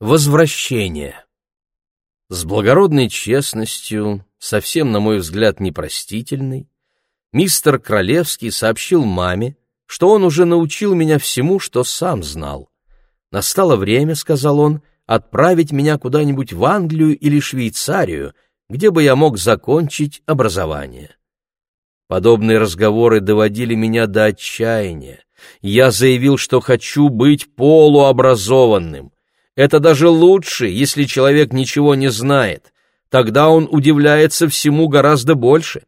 Возвращение. С благородной честностью, совсем, на мой взгляд, непростительной, мистер Кролевский сообщил маме, что он уже научил меня всему, что сам знал. Настало время, — сказал он, — отправить меня куда-нибудь в Англию или Швейцарию, где бы я мог закончить образование. Подобные разговоры доводили меня до отчаяния. Я заявил, что хочу быть полуобразованным. Это даже лучше, если человек ничего не знает. Тогда он удивляется всему гораздо больше.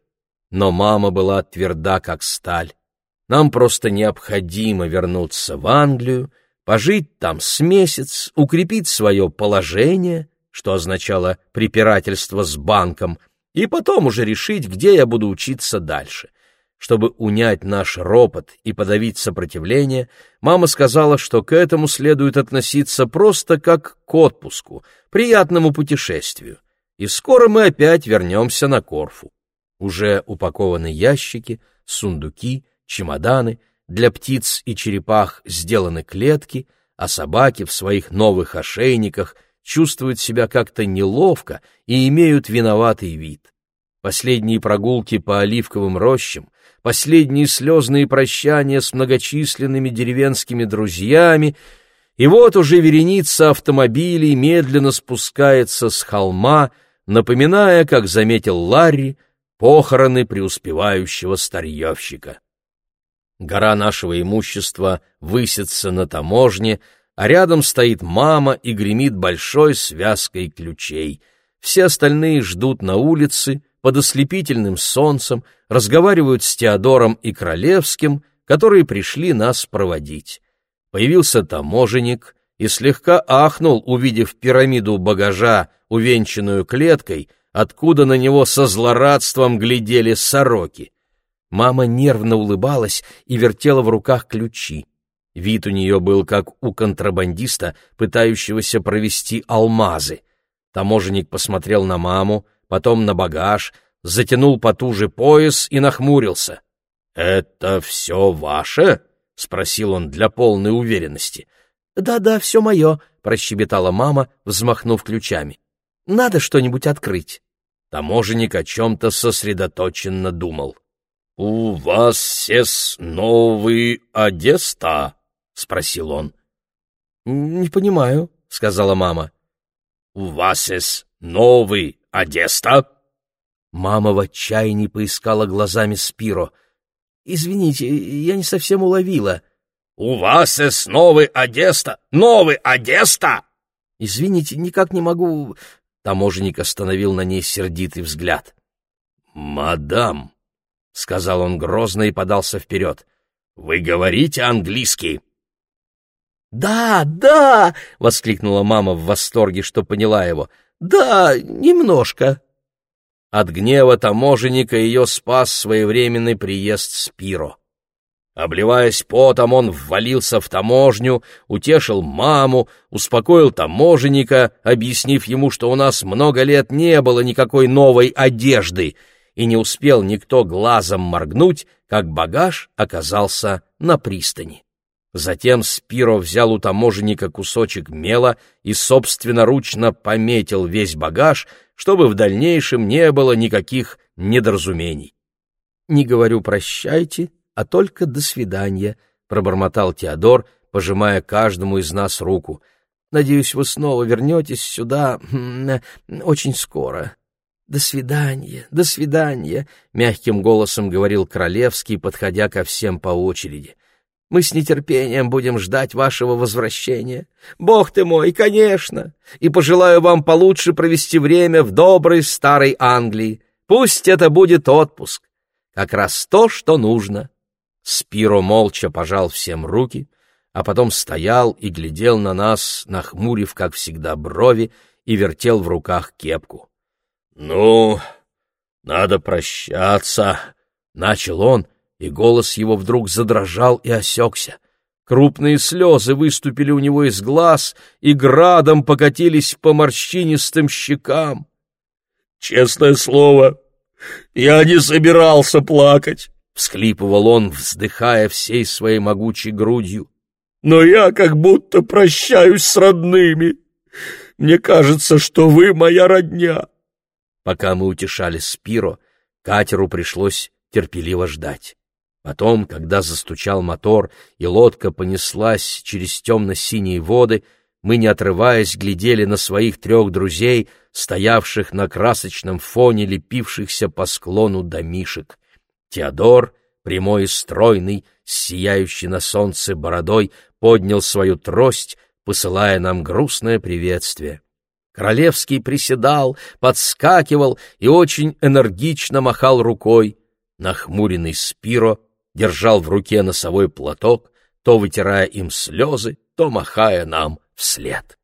Но мама была тверда, как сталь. Нам просто необходимо вернуться в Англию, пожить там с месяц, укрепить свое положение, что означало препирательство с банком, и потом уже решить, где я буду учиться дальше. Чтобы унять наш ропот и подавить сопротивление, мама сказала, что к этому следует относиться просто как к отпуску, приятному путешествию. И скоро мы опять вернемся на Корфу. Уже упакованы ящики, сундуки, чемоданы, для птиц и черепах сделаны клетки, а собаки в своих новых ошейниках чувствуют себя как-то неловко и имеют виноватый вид. Последние прогулки по оливковым рощам — последние слезные прощания с многочисленными деревенскими друзьями, и вот уже вереница автомобилей медленно спускается с холма, напоминая, как заметил Ларри, похороны преуспевающего старьевщика. Гора нашего имущества высится на таможне, а рядом стоит мама и гремит большой связкой ключей. Все остальные ждут на улице, под ослепительным солнцем, разговаривают с Теодором и Королевским, которые пришли нас проводить. Появился таможенник и слегка ахнул, увидев пирамиду багажа, увенчанную клеткой, откуда на него со злорадством глядели сороки. Мама нервно улыбалась и вертела в руках ключи. Вид у нее был как у контрабандиста, пытающегося провести алмазы. Таможенник посмотрел на маму, потом на багаж, затянул потуже пояс и нахмурился. «Это все ваше?» — спросил он для полной уверенности. «Да-да, все мое», — прощебетала мама, взмахнув ключами. «Надо что-нибудь открыть». Таможенник о чем-то сосредоточенно думал. «У вас сес новый Одесса?» — спросил он. «Не понимаю», — сказала мама. «У вас сес новый Одесса?» Мама в отчаянии поискала глазами Спиро. «Извините, я не совсем уловила». «У вас есть новый Одесса! Новый Одесса!» «Извините, никак не могу...» Таможенник остановил на ней сердитый взгляд. «Мадам», — сказал он грозно и подался вперед, — «вы говорите английский?» «Да, да!» — воскликнула мама в восторге, что поняла его. «Да, немножко». От гнева таможенника ее спас своевременный приезд Спиро. Обливаясь потом, он ввалился в таможню, утешил маму, успокоил таможенника, объяснив ему, что у нас много лет не было никакой новой одежды, и не успел никто глазом моргнуть, как багаж оказался на пристани. Затем Спиро взял у таможенника кусочек мела и собственноручно пометил весь багаж, чтобы в дальнейшем не было никаких недоразумений. «Не говорю прощайте, а только до свидания», — пробормотал Теодор, пожимая каждому из нас руку. «Надеюсь, вы снова вернетесь сюда очень скоро». «До свидания, до свидания», — мягким голосом говорил Королевский, подходя ко всем по очереди. Мы с нетерпением будем ждать вашего возвращения. Бог ты мой, конечно! И пожелаю вам получше провести время в доброй старой Англии. Пусть это будет отпуск. Как раз то, что нужно. Спиро молча пожал всем руки, а потом стоял и глядел на нас, нахмурив, как всегда, брови и вертел в руках кепку. — Ну, надо прощаться, — начал он, — и голос его вдруг задрожал и осекся. Крупные слезы выступили у него из глаз и градом покатились по морщинистым щекам. «Честное слово, я не собирался плакать», — всхлипывал он, вздыхая всей своей могучей грудью. «Но я как будто прощаюсь с родными. Мне кажется, что вы моя родня. Пока мы утешали Спиро, катеру пришлось терпеливо ждать. Потом, когда застучал мотор и лодка понеслась через темно-синие воды, мы, не отрываясь, глядели на своих трех друзей, стоявших на красочном фоне лепившихся по склону домишек. Теодор, прямой и стройный, сияющий на солнце бородой, поднял свою трость, посылая нам грустное приветствие. Королевский приседал, подскакивал и очень энергично махал рукой. Нахмуренный Спиро держал в руке носовой платок, то вытирая им слезы, то махая нам вслед.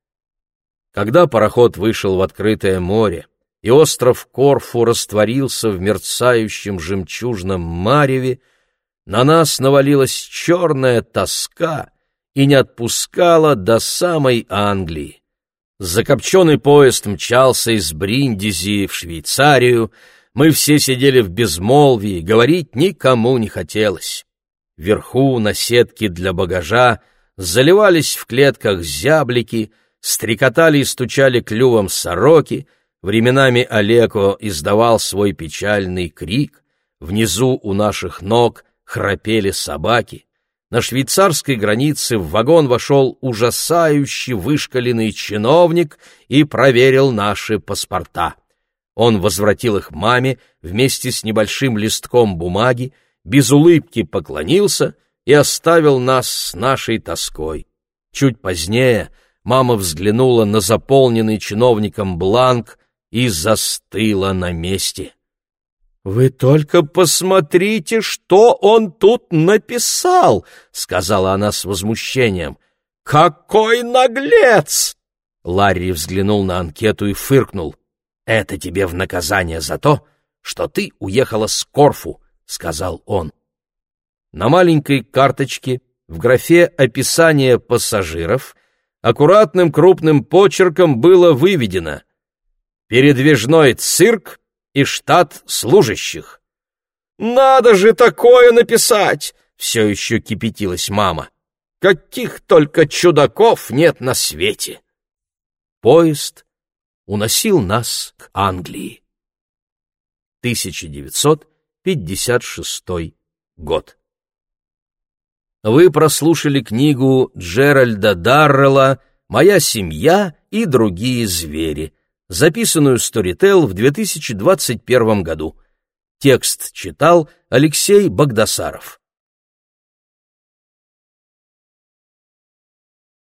Когда пароход вышел в открытое море, и остров Корфу растворился в мерцающем жемчужном мареве, на нас навалилась черная тоска и не отпускала до самой Англии. Закопченный поезд мчался из Бриндизи в Швейцарию, мы все сидели в безмолвии, говорить никому не хотелось. Вверху на сетке для багажа заливались в клетках зяблики, стрекотали и стучали клювом сороки, временами Олеко издавал свой печальный крик, внизу у наших ног храпели собаки. На швейцарской границе в вагон вошел ужасающий вышкаленный чиновник и проверил наши паспорта. Он возвратил их маме вместе с небольшим листком бумаги, без улыбки поклонился и оставил нас с нашей тоской. Чуть позднее мама взглянула на заполненный чиновником бланк и застыла на месте. «Вы только посмотрите, что он тут написал!» — сказала она с возмущением. «Какой наглец!» Ларри взглянул на анкету и фыркнул. «Это тебе в наказание за то, что ты уехала с Корфу», — сказал он. На маленькой карточке в графе «Описание пассажиров» аккуратным крупным почерком было выведено «Передвижной цирк и штат служащих». «Надо же такое написать!» — все еще кипятилась мама. «Каких только чудаков нет на свете!» Поезд уносил нас к Англии. 1956 год. Вы прослушали книгу Джеральда Даррелла «Моя семья и другие звери», записанную Storytel в 2021 году. Текст читал Алексей Богдасаров.